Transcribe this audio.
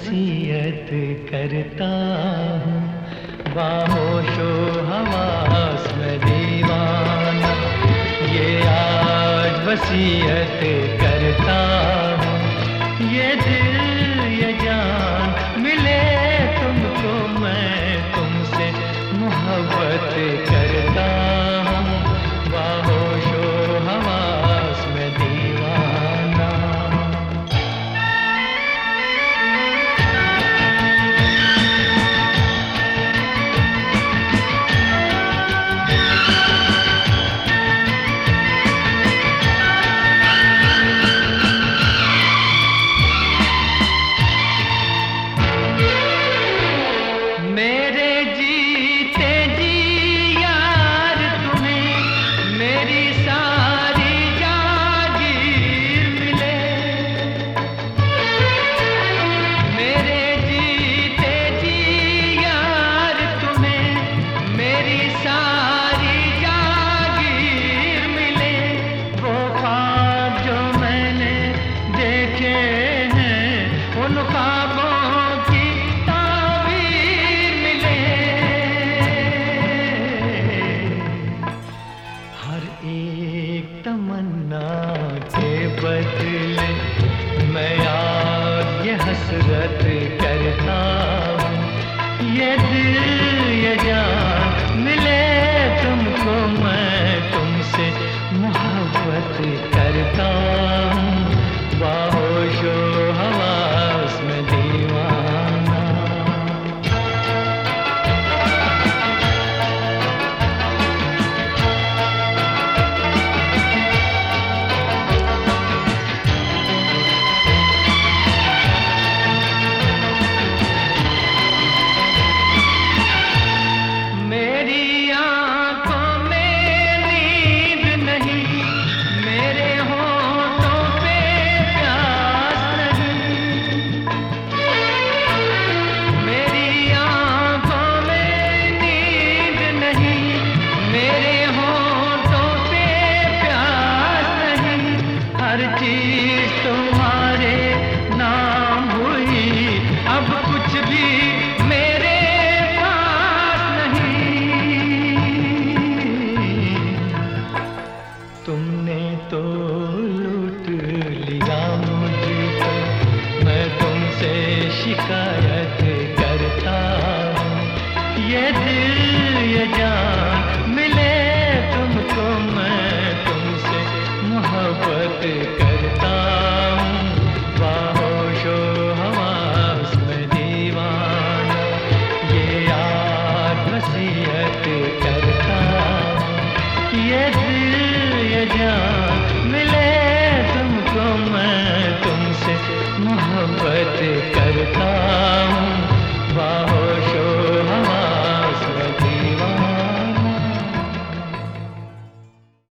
वसीयत करता हूँ। बाहोशो हवास में दीवाना। ये आज वसीयत करता हूँ। ये दिल, ये जान मिले तुमको, मैं तुमसे मोहब्बत करता हूँ। बाहोशो Krishna. एक तमन्ना के बदले मैं यार ये हसरत करता ये दिल, ये जान मिले तुमको, मैं तुमसे मोहब्बत करता तुमने तो लूट लिया मुझको। मैं तुमसे शिकायत करता ये दिल, ये जान मिले तुमको, मैं तुमसे मोहब्बत ये जान मिले मैं तुमसे मोहब्बत करता।